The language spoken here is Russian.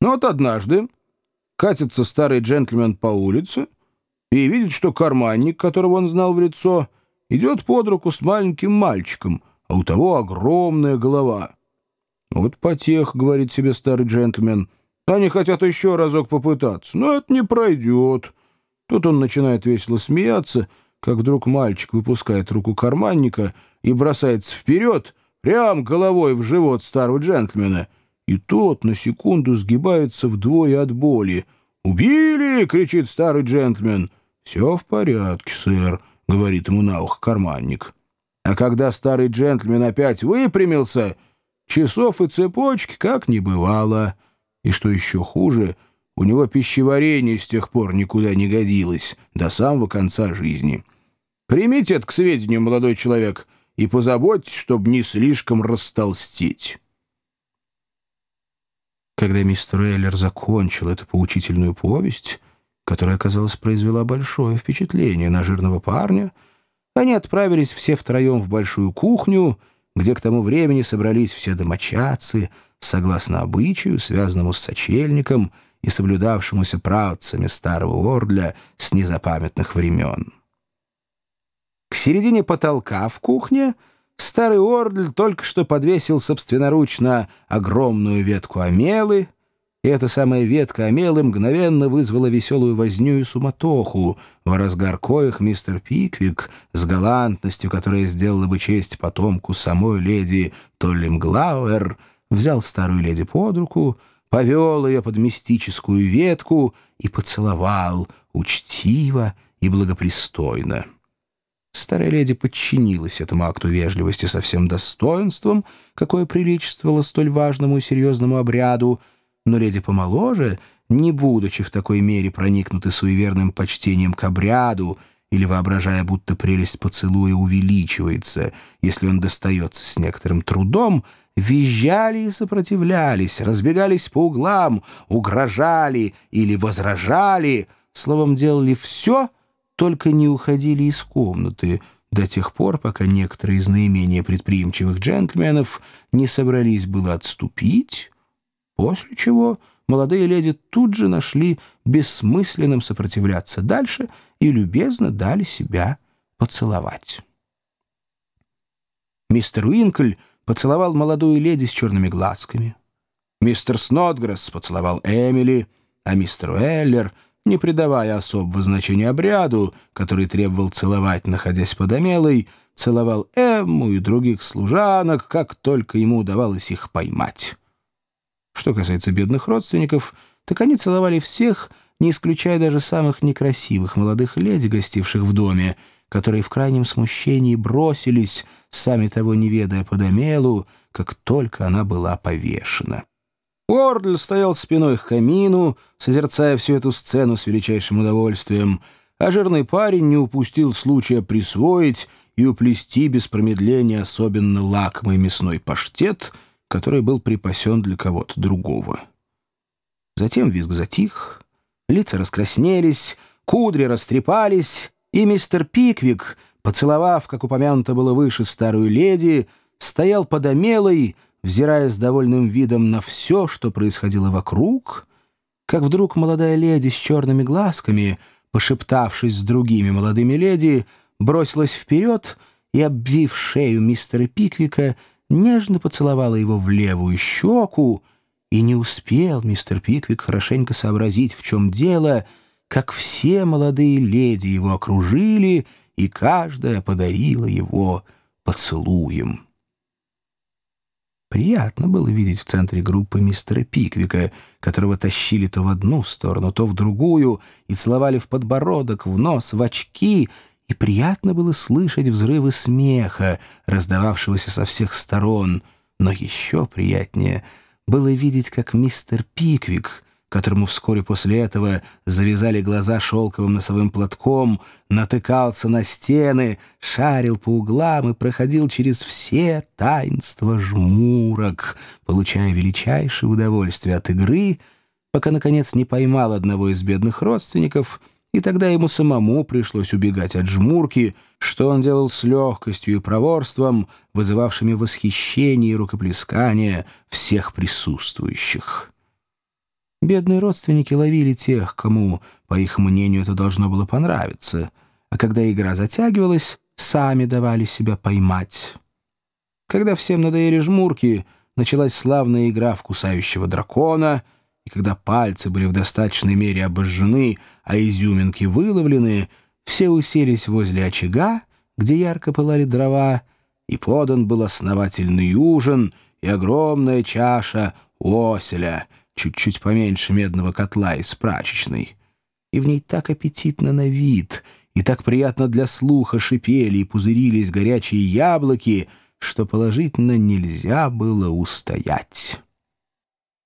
Но вот однажды катится старый джентльмен по улице и видит, что карманник, которого он знал в лицо, идет под руку с маленьким мальчиком, а у того огромная голова. «Вот потех», — говорит себе старый джентльмен, — «они хотят еще разок попытаться, но это не пройдет». Тут он начинает весело смеяться, как вдруг мальчик выпускает руку карманника и бросается вперед, прям головой в живот старого джентльмена, и тот на секунду сгибается вдвое от боли. «Убили!» — кричит старый джентльмен. «Все в порядке, сэр», — говорит ему на ухо карманник. А когда старый джентльмен опять выпрямился, часов и цепочки как не бывало. И что еще хуже, у него пищеварение с тех пор никуда не годилось, до самого конца жизни. Примите это к сведению, молодой человек, и позаботьтесь, чтобы не слишком растолстеть. Когда мистер Эллер закончил эту поучительную повесть, которая, казалось, произвела большое впечатление на жирного парня, они отправились все втроем в большую кухню, где к тому времени собрались все домочадцы, согласно обычаю, связанному с сочельником и соблюдавшемуся правцами старого Ордля с незапамятных времен. К середине потолка в кухне старый Ордль только что подвесил собственноручно огромную ветку омелы — и эта самая ветка омелы мгновенно вызвала веселую возню и суматоху, в разгар коих мистер Пиквик с галантностью, которая сделала бы честь потомку самой леди Толли Мглауэр, взял старую леди под руку, повел ее под мистическую ветку и поцеловал учтиво и благопристойно. Старая леди подчинилась этому акту вежливости со всем достоинством, какое приличествовало столь важному и серьезному обряду — но леди помоложе, не будучи в такой мере проникнуты суеверным почтением к обряду или воображая, будто прелесть поцелуя увеличивается, если он достается с некоторым трудом, визжали и сопротивлялись, разбегались по углам, угрожали или возражали, словом, делали все, только не уходили из комнаты, до тех пор, пока некоторые из наименее предприимчивых джентльменов не собрались было отступить, После чего молодые леди тут же нашли бессмысленным сопротивляться дальше и любезно дали себя поцеловать. Мистер Уинкль поцеловал молодую леди с черными глазками. Мистер Снотгресс поцеловал Эмили, а мистер Эллер, не придавая особого значения обряду, который требовал целовать, находясь под Амелой, целовал Эмму и других служанок, как только ему удавалось их поймать. Что касается бедных родственников, так они целовали всех, не исключая даже самых некрасивых молодых леди, гостивших в доме, которые в крайнем смущении бросились, сами того не ведая под Амелу, как только она была повешена. Уордль стоял спиной к камину, созерцая всю эту сцену с величайшим удовольствием, а жирный парень не упустил случая присвоить и уплести без промедления особенно лакомый мясной паштет — который был припасен для кого-то другого. Затем визг затих, лица раскраснелись, кудри растрепались, и мистер Пиквик, поцеловав, как упомянуто было выше, старую леди, стоял под омелой, взирая с довольным видом на все, что происходило вокруг, как вдруг молодая леди с черными глазками, пошептавшись с другими молодыми леди, бросилась вперед и, обвив шею мистера Пиквика, нежно поцеловала его в левую щеку, и не успел мистер Пиквик хорошенько сообразить, в чем дело, как все молодые леди его окружили, и каждая подарила его поцелуем. Приятно было видеть в центре группы мистера Пиквика, которого тащили то в одну сторону, то в другую, и целовали в подбородок, в нос, в очки — и приятно было слышать взрывы смеха, раздававшегося со всех сторон, но еще приятнее было видеть, как мистер Пиквик, которому вскоре после этого завязали глаза шелковым носовым платком, натыкался на стены, шарил по углам и проходил через все таинства жмурок, получая величайшее удовольствие от игры, пока, наконец, не поймал одного из бедных родственников — и тогда ему самому пришлось убегать от жмурки, что он делал с легкостью и проворством, вызывавшими восхищение и рукоплескание всех присутствующих. Бедные родственники ловили тех, кому, по их мнению, это должно было понравиться, а когда игра затягивалась, сами давали себя поймать. Когда всем надоели жмурки, началась славная игра в кусающего дракона, и когда пальцы были в достаточной мере обожжены, а изюминки выловлены, все уселись возле очага, где ярко пылали дрова, и подан был основательный ужин и огромная чаша оселя — чуть-чуть поменьше медного котла из прачечной. И в ней так аппетитно на вид, и так приятно для слуха шипели и пузырились горячие яблоки, что положительно нельзя было устоять».